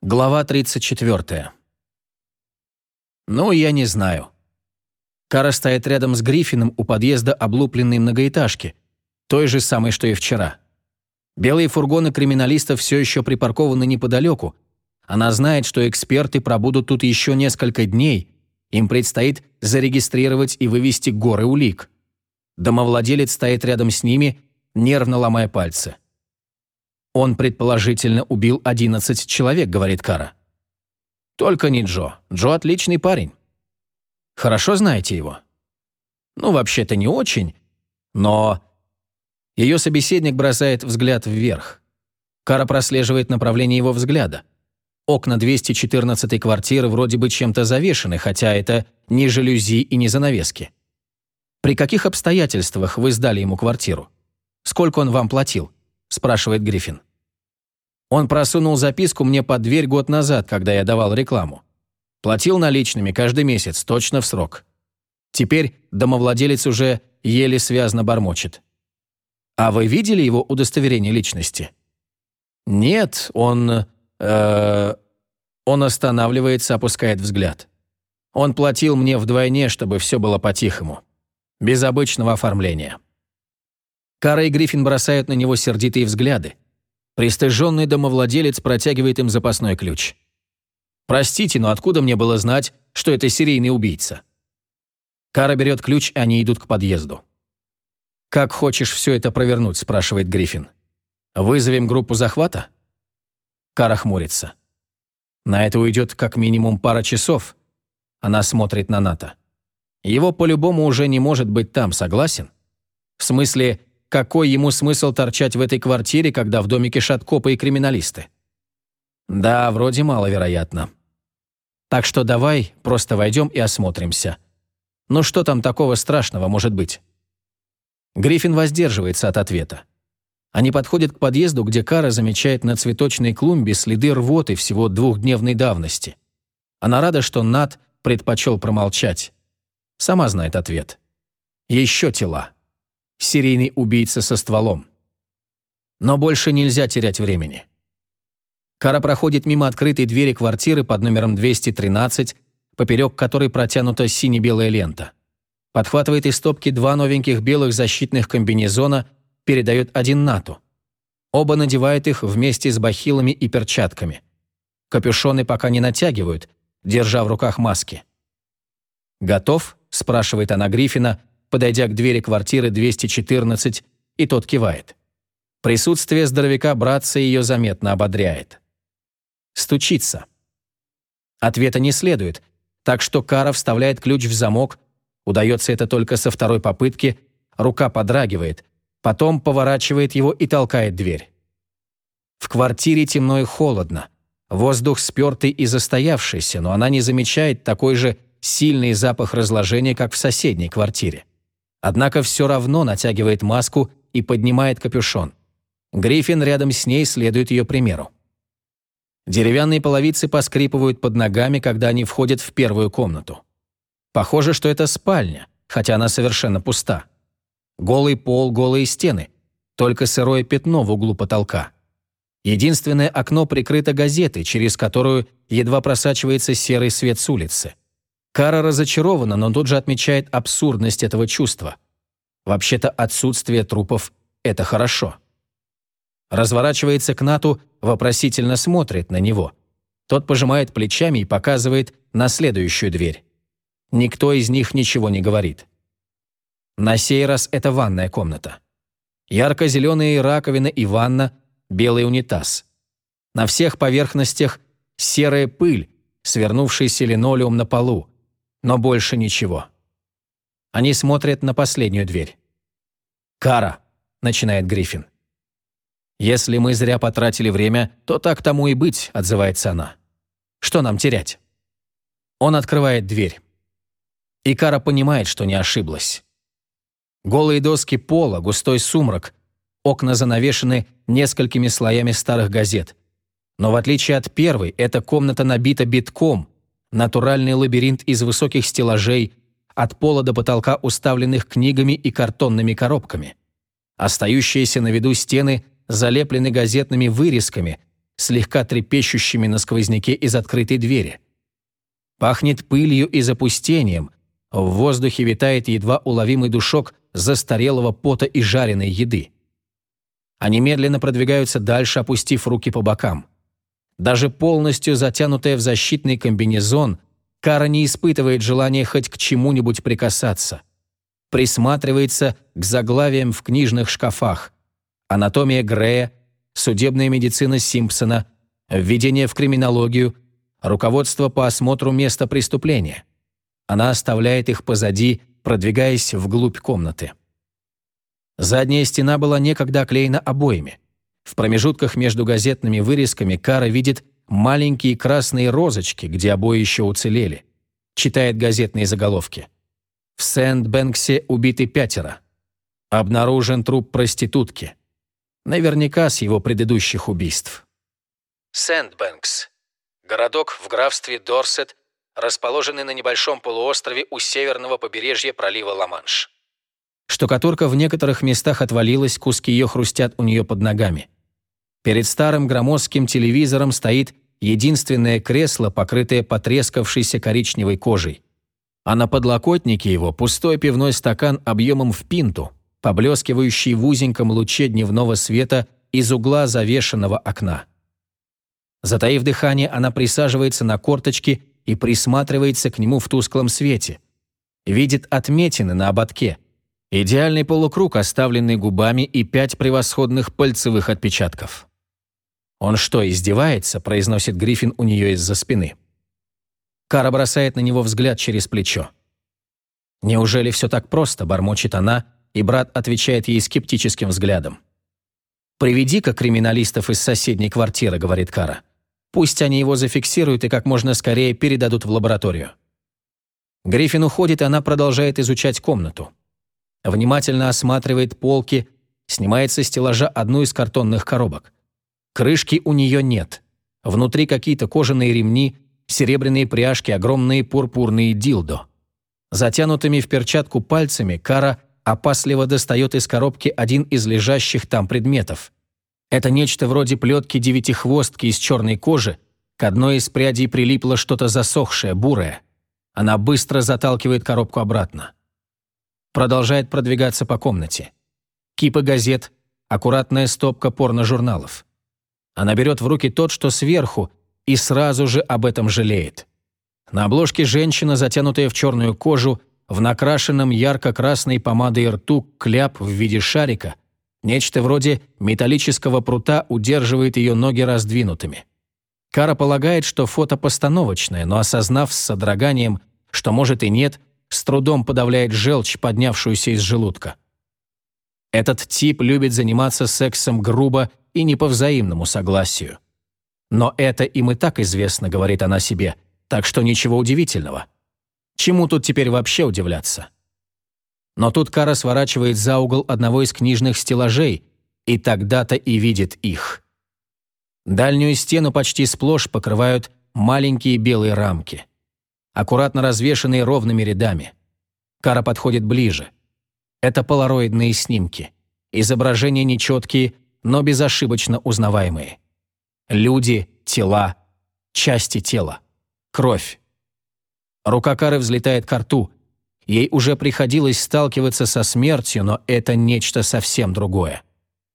Глава 34. Ну, я не знаю. Кара стоит рядом с Гриффином у подъезда облупленной многоэтажки, той же самой, что и вчера. Белые фургоны криминалистов все еще припаркованы неподалеку. Она знает, что эксперты пробудут тут еще несколько дней. Им предстоит зарегистрировать и вывести горы улик. Домовладелец стоит рядом с ними, нервно ломая пальцы. «Он, предположительно, убил 11 человек», — говорит Кара. «Только не Джо. Джо отличный парень». «Хорошо знаете его?» «Ну, вообще-то не очень, но...» Ее собеседник бросает взгляд вверх. Кара прослеживает направление его взгляда. Окна 214 квартиры вроде бы чем-то завешены, хотя это не жалюзи и не занавески. «При каких обстоятельствах вы сдали ему квартиру? Сколько он вам платил?» – спрашивает Гриффин. Он просунул записку мне под дверь год назад, когда я давал рекламу. Платил наличными каждый месяц, точно в срок. Теперь домовладелец уже еле связно бормочет. «А вы видели его удостоверение личности?» «Нет, он... Э, он останавливается, опускает взгляд. Он платил мне вдвойне, чтобы все было по-тихому. Без обычного оформления». Кара и Гриффин бросают на него сердитые взгляды. Пристыженный домовладелец протягивает им запасной ключ. «Простите, но откуда мне было знать, что это серийный убийца?» Кара берет ключ, и они идут к подъезду. «Как хочешь все это провернуть?» – спрашивает Гриффин. «Вызовем группу захвата?» Кара хмурится. На это уйдет как минимум пара часов. Она смотрит на Ната. Его по-любому уже не может быть там, согласен? В смысле, какой ему смысл торчать в этой квартире, когда в доме кишат копы и криминалисты? Да, вроде маловероятно. Так что давай просто войдем и осмотримся. Ну что там такого страшного может быть? Гриффин воздерживается от ответа. Они подходят к подъезду, где Кара замечает на цветочной клумбе следы рвоты всего двухдневной давности. Она рада, что Нат предпочел промолчать. Сама знает ответ. Еще тела серийный убийца со стволом. Но больше нельзя терять времени. Кара проходит мимо открытой двери квартиры под номером 213, поперек которой протянута сине-белая лента. Подхватывает из стопки два новеньких белых защитных комбинезона, передает один Нату. Оба надевают их вместе с бахилами и перчатками. Капюшоны пока не натягивают, держа в руках маски. «Готов?» – спрашивает она Гриффина, подойдя к двери квартиры 214, и тот кивает. Присутствие здоровяка-братца ее заметно ободряет. Стучится. Ответа не следует, так что Кара вставляет ключ в замок, удается это только со второй попытки, рука подрагивает, потом поворачивает его и толкает дверь. В квартире темно и холодно. Воздух спертый и застоявшийся, но она не замечает такой же сильный запах разложения, как в соседней квартире. Однако все равно натягивает маску и поднимает капюшон. Гриффин рядом с ней следует ее примеру. Деревянные половицы поскрипывают под ногами, когда они входят в первую комнату. Похоже, что это спальня, хотя она совершенно пуста. Голый пол, голые стены, только сырое пятно в углу потолка. Единственное окно прикрыто газетой, через которую едва просачивается серый свет с улицы. Кара разочарована, но тут же отмечает абсурдность этого чувства. Вообще-то отсутствие трупов – это хорошо. Разворачивается к Нату, вопросительно смотрит на него. Тот пожимает плечами и показывает на следующую дверь. Никто из них ничего не говорит. На сей раз это ванная комната. Ярко-зеленые раковина и ванна, белый унитаз. На всех поверхностях серая пыль, свернувшийся линолеум на полу, но больше ничего. Они смотрят на последнюю дверь. «Кара», — начинает Гриффин. «Если мы зря потратили время, то так тому и быть», — отзывается она. «Что нам терять?» Он открывает дверь. И Кара понимает, что не ошиблась. Голые доски пола, густой сумрак, окна занавешены несколькими слоями старых газет. Но в отличие от первой, эта комната набита битком, натуральный лабиринт из высоких стеллажей, от пола до потолка уставленных книгами и картонными коробками. Остающиеся на виду стены залеплены газетными вырезками, слегка трепещущими на сквозняке из открытой двери. Пахнет пылью и запустением, в воздухе витает едва уловимый душок застарелого пота и жареной еды. Они медленно продвигаются дальше, опустив руки по бокам. Даже полностью затянутая в защитный комбинезон, Кара не испытывает желания хоть к чему-нибудь прикасаться. Присматривается к заглавиям в книжных шкафах. Анатомия Грея, судебная медицина Симпсона, введение в криминологию, руководство по осмотру места преступления. Она оставляет их позади, продвигаясь вглубь комнаты. Задняя стена была некогда оклеена обоями. В промежутках между газетными вырезками Кара видит маленькие красные розочки, где обои еще уцелели. Читает газетные заголовки. В Сент-Бэнксе убиты пятеро. Обнаружен труп проститутки. Наверняка с его предыдущих убийств. Сент-Бэнкс. Городок в графстве Дорсет, расположенный на небольшом полуострове у северного побережья пролива Ла-Манш. Штукатурка в некоторых местах отвалилась, куски ее хрустят у нее под ногами. Перед старым громоздким телевизором стоит единственное кресло, покрытое потрескавшейся коричневой кожей. А на подлокотнике его пустой пивной стакан объемом в пинту, поблескивающий в узеньком луче дневного света из угла завешенного окна. Затаив дыхание, она присаживается на корточки и присматривается к нему в тусклом свете. Видит отметины на ободке – Идеальный полукруг, оставленный губами, и пять превосходных пальцевых отпечатков. «Он что, издевается?» – произносит Гриффин у нее из-за спины. Кара бросает на него взгляд через плечо. «Неужели все так просто?» – бормочет она, и брат отвечает ей скептическим взглядом. «Приведи-ка криминалистов из соседней квартиры», – говорит Кара. «Пусть они его зафиксируют и как можно скорее передадут в лабораторию». Гриффин уходит, и она продолжает изучать комнату внимательно осматривает полки, снимает со стеллажа одну из картонных коробок. Крышки у нее нет. Внутри какие-то кожаные ремни, серебряные пряжки, огромные пурпурные дилдо. Затянутыми в перчатку пальцами Кара опасливо достает из коробки один из лежащих там предметов. Это нечто вроде плетки девятихвостки из черной кожи, к одной из прядей прилипло что-то засохшее, бурое. Она быстро заталкивает коробку обратно продолжает продвигаться по комнате. Кипы газет, аккуратная стопка порно-журналов. Она берет в руки тот, что сверху, и сразу же об этом жалеет. На обложке женщина, затянутая в черную кожу, в накрашенном ярко-красной помадой рту кляп в виде шарика, нечто вроде металлического прута удерживает ее ноги раздвинутыми. Кара полагает, что фото постановочное, но осознав с содроганием, что может и нет, с трудом подавляет желчь, поднявшуюся из желудка. Этот тип любит заниматься сексом грубо и не по взаимному согласию. Но это им и так известно, говорит она себе, так что ничего удивительного. Чему тут теперь вообще удивляться? Но тут Кара сворачивает за угол одного из книжных стеллажей, и тогда-то и видит их. Дальнюю стену почти сплошь покрывают маленькие белые рамки аккуратно развешанные ровными рядами. Кара подходит ближе. Это полароидные снимки. Изображения нечеткие, но безошибочно узнаваемые. Люди, тела, части тела, кровь. Рука Кары взлетает к рту. Ей уже приходилось сталкиваться со смертью, но это нечто совсем другое.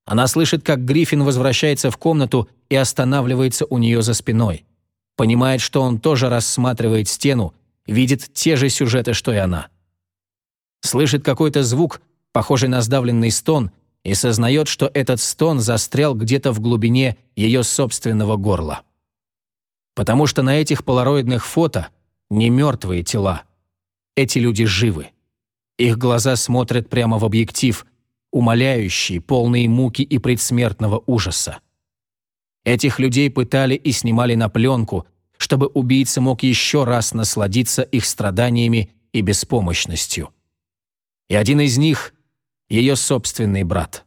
Она слышит, как Гриффин возвращается в комнату и останавливается у нее за спиной понимает, что он тоже рассматривает стену, видит те же сюжеты, что и она. Слышит какой-то звук, похожий на сдавленный стон, и сознает, что этот стон застрял где-то в глубине ее собственного горла. Потому что на этих полароидных фото не мертвые тела. Эти люди живы. Их глаза смотрят прямо в объектив, умоляющие, полные муки и предсмертного ужаса. Этих людей пытали и снимали на пленку, чтобы убийца мог еще раз насладиться их страданиями и беспомощностью. И один из них — ее собственный брат.